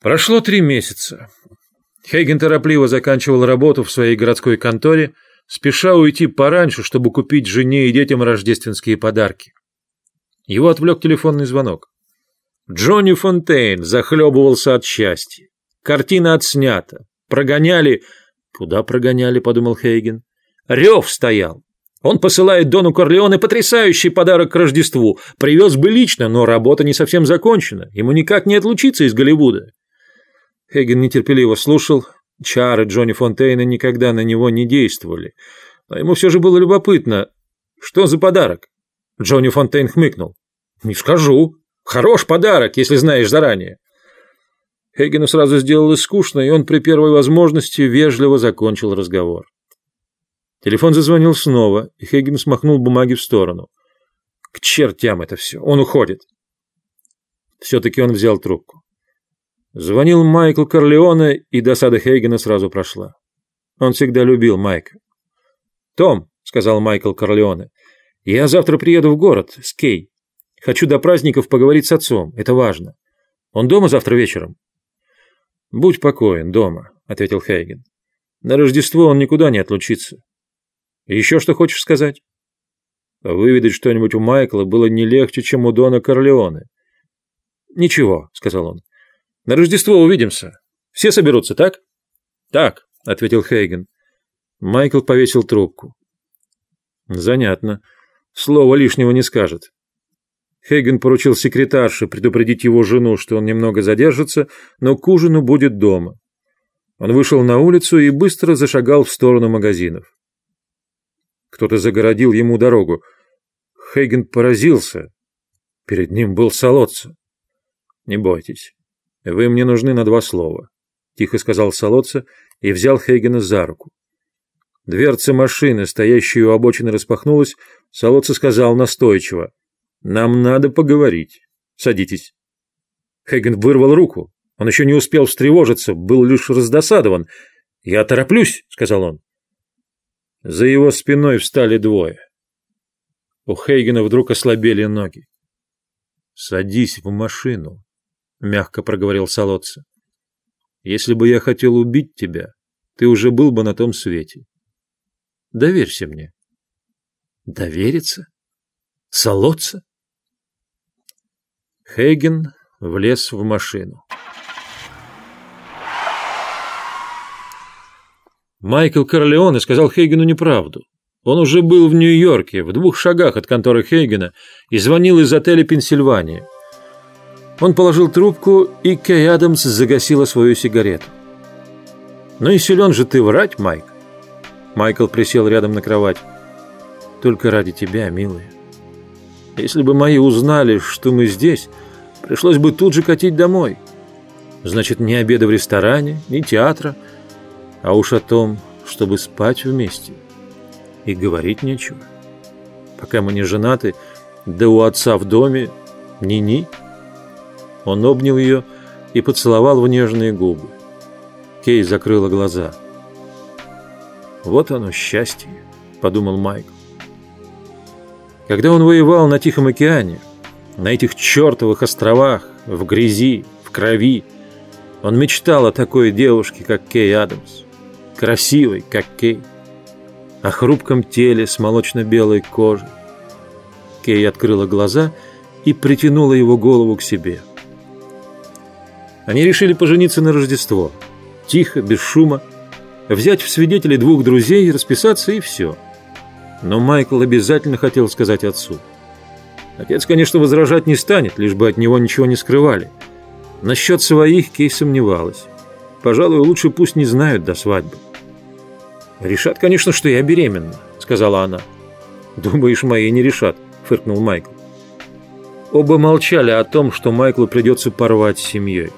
Прошло три месяца. Хейген торопливо заканчивал работу в своей городской конторе, спеша уйти пораньше, чтобы купить жене и детям рождественские подарки. Его отвлек телефонный звонок. Джонни Фонтейн захлебывался от счастья. Картина отснята. Прогоняли... Куда прогоняли, подумал Хейген. Рев стоял. Он посылает Дону Корлеоне потрясающий подарок к Рождеству. Привез бы лично, но работа не совсем закончена. Ему никак не отлучиться из Голливуда. Хейген нетерпеливо слушал. Чары Джонни Фонтейна никогда на него не действовали. Но ему все же было любопытно. Что за подарок? Джонни Фонтейн хмыкнул. «Не скажу. Хорош подарок, если знаешь заранее». Хейгену сразу сделалось скучно, и он при первой возможности вежливо закончил разговор. Телефон зазвонил снова, и Хейген смахнул бумаги в сторону. К чертям это все, он уходит. Все-таки он взял трубку. Звонил Майкл Корлеоне, и досада Хейгена сразу прошла. Он всегда любил Майка. «Том», — сказал Майкл Корлеоне, — «я завтра приеду в город, с Кей. Хочу до праздников поговорить с отцом, это важно. Он дома завтра вечером?» «Будь покоен, дома», — ответил Хейген. «На Рождество он никуда не отлучится. Еще что хочешь сказать?» Выведать что-нибудь у Майкла было не легче, чем у Дона Корлеоне. «Ничего», — сказал он. «На Рождество увидимся. Все соберутся, так?» «Так», — ответил Хейген. Майкл повесил трубку. «Занятно. Слова лишнего не скажет». Хейген поручил секретарше предупредить его жену, что он немного задержится, но к ужину будет дома. Он вышел на улицу и быстро зашагал в сторону магазинов. Кто-то загородил ему дорогу. Хейген поразился. Перед ним был Солодца. «Не бойтесь. Вы мне нужны на два слова», — тихо сказал Солодца и взял Хейгена за руку. Дверца машины, стоящей у обочины, распахнулась. Солодца сказал настойчиво. «Нам надо поговорить. Садитесь». Хейген вырвал руку. Он еще не успел встревожиться, был лишь раздосадован. «Я тороплюсь», — сказал он. За его спиной встали двое. У Хейгена вдруг ослабели ноги. «Садись в машину», — мягко проговорил Солодца. «Если бы я хотел убить тебя, ты уже был бы на том свете. Доверься мне». «Довериться? Солодца?» Хейген влез в машину. Майкл Корлеоне сказал Хейгену неправду. Он уже был в Нью-Йорке, в двух шагах от конторы Хейгена, и звонил из отеля «Пенсильвания». Он положил трубку, и Кей Адамс загасила свою сигарету. «Ну и силен же ты врать, Майк!» Майкл присел рядом на кровать. «Только ради тебя, милая. Если бы мои узнали, что мы здесь, пришлось бы тут же катить домой. Значит, ни обеда в ресторане, ни театра – а уж о том, чтобы спать вместе. И говорить нечего. Пока мы не женаты, да у отца в доме ни-ни. Он обнял ее и поцеловал в нежные губы. Кей закрыла глаза. «Вот оно, счастье», — подумал Майкл. Когда он воевал на Тихом океане, на этих чертовых островах, в грязи, в крови, он мечтал о такой девушке, как Кей Адамс красивой, как Кей, о хрупком теле с молочно-белой кожей. Кей открыла глаза и притянула его голову к себе. Они решили пожениться на Рождество. Тихо, без шума, взять в свидетели двух друзей, расписаться и все. Но Майкл обязательно хотел сказать отцу. Отец, конечно, возражать не станет, лишь бы от него ничего не скрывали. Насчет своих Кей сомневалась. Пожалуй, лучше пусть не знают до свадьбы. «Решат, конечно, что я беременна», — сказала она. «Думаешь, мои не решат», — фыркнул Майкл. Оба молчали о том, что Майклу придется порвать с семьей.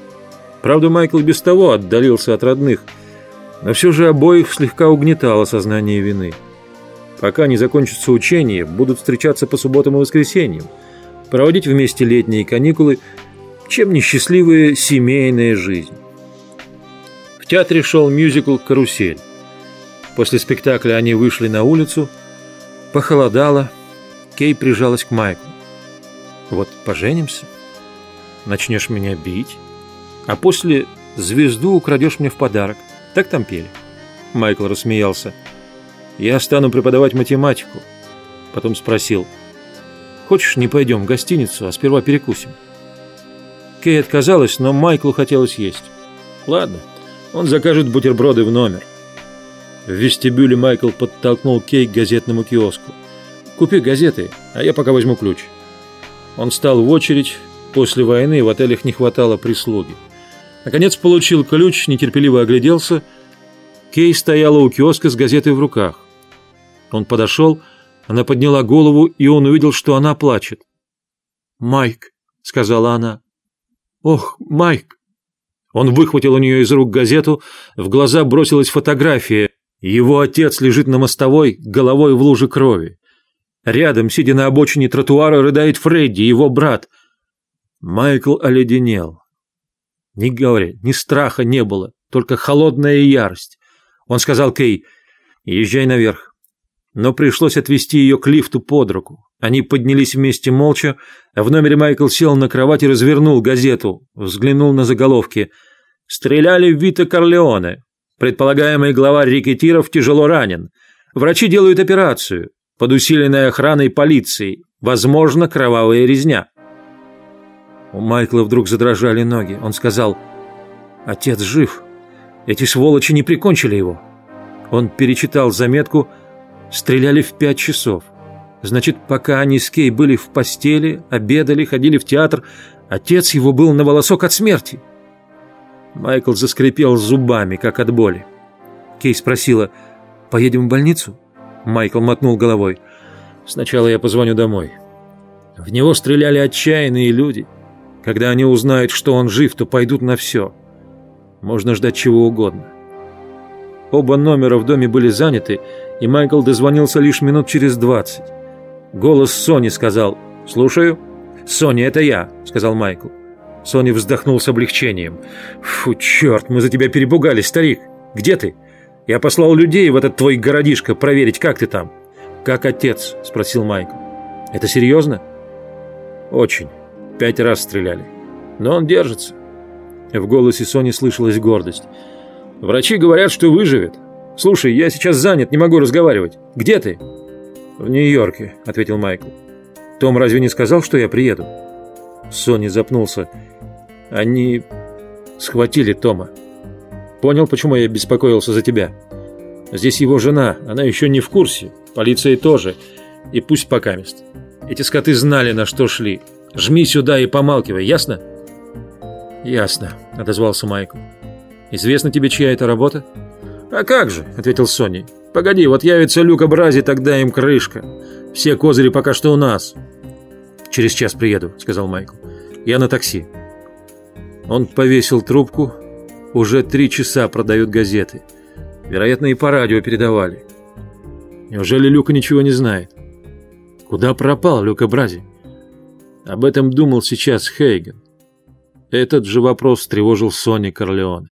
Правда, Майкл без того отдалился от родных, но все же обоих слегка угнетало сознание вины. Пока не закончится учение, будут встречаться по субботам и воскресеньям, проводить вместе летние каникулы, чем несчастливая семейная жизнь. В театре шел мюзикл «Карусель». После спектакля они вышли на улицу. Похолодало. Кей прижалась к Майку. «Вот поженимся? Начнешь меня бить? А после звезду украдешь мне в подарок. Так там пели. Майкл рассмеялся. Я стану преподавать математику. Потом спросил. Хочешь, не пойдем в гостиницу, а сперва перекусим? Кей отказалась, но Майклу хотелось есть. Ладно, он закажет бутерброды в номер. В вестибюле Майкл подтолкнул Кей к газетному киоску. «Купи газеты, а я пока возьму ключ». Он встал в очередь. После войны в отелях не хватало прислуги. Наконец получил ключ, нетерпеливо огляделся. Кей стояла у киоска с газетой в руках. Он подошел, она подняла голову, и он увидел, что она плачет. «Майк», — сказала она. «Ох, Майк!» Он выхватил у нее из рук газету, в глаза бросилась фотография. Его отец лежит на мостовой, головой в луже крови. Рядом, сидя на обочине тротуара, рыдает Фредди, его брат. Майкл оледенел. Ни говоря, ни страха не было, только холодная ярость. Он сказал Кей, езжай наверх. Но пришлось отвести ее к лифту под руку. Они поднялись вместе молча, а в номере Майкл сел на кровать и развернул газету, взглянул на заголовки. «Стреляли в Вита Корлеоне. Предполагаемый главарь рекетиров тяжело ранен. Врачи делают операцию. Под усиленной охраной полиции. Возможно, кровавая резня». У Майкла вдруг задрожали ноги. Он сказал, «Отец жив. Эти сволочи не прикончили его». Он перечитал заметку «Стреляли в пять часов». Значит, пока они с Кей были в постели, обедали, ходили в театр, отец его был на волосок от смерти. Майкл заскрипел зубами, как от боли. Кей спросила, «Поедем в больницу?» Майкл мотнул головой. «Сначала я позвоню домой». В него стреляли отчаянные люди. Когда они узнают, что он жив, то пойдут на все. Можно ждать чего угодно. Оба номера в доме были заняты, и Майкл дозвонился лишь минут через двадцать. Голос Сони сказал «Слушаю». «Соня, это я», — сказал Майкл. Соня вздохнул с облегчением. «Фу, черт, мы за тебя перепугались, старик. Где ты? Я послал людей в этот твой городишко проверить, как ты там». «Как отец?» — спросил Майкл. «Это серьезно?» «Очень. Пять раз стреляли. Но он держится». В голосе Сони слышалась гордость. «Врачи говорят, что выживет. Слушай, я сейчас занят, не могу разговаривать. Где ты?» «В Нью-Йорке», — ответил Майкл. «Том разве не сказал, что я приеду?» Сони запнулся. «Они схватили Тома. Понял, почему я беспокоился за тебя? Здесь его жена, она еще не в курсе, полиция тоже, и пусть покамест. Эти скоты знали, на что шли. Жми сюда и помалкивай, ясно?» «Ясно», — отозвался Майкл. «Известно тебе, чья это работа?» «А как же», — ответил Сони. Погоди, вот явится Люка Брази, тогда им крышка. Все козыри пока что у нас. Через час приеду, сказал Майкл. Я на такси. Он повесил трубку. Уже три часа продают газеты. Вероятно, и по радио передавали. Неужели Люка ничего не знает? Куда пропал Люка Брази? Об этом думал сейчас Хейген. Этот же вопрос тревожил Сони Корлеоне.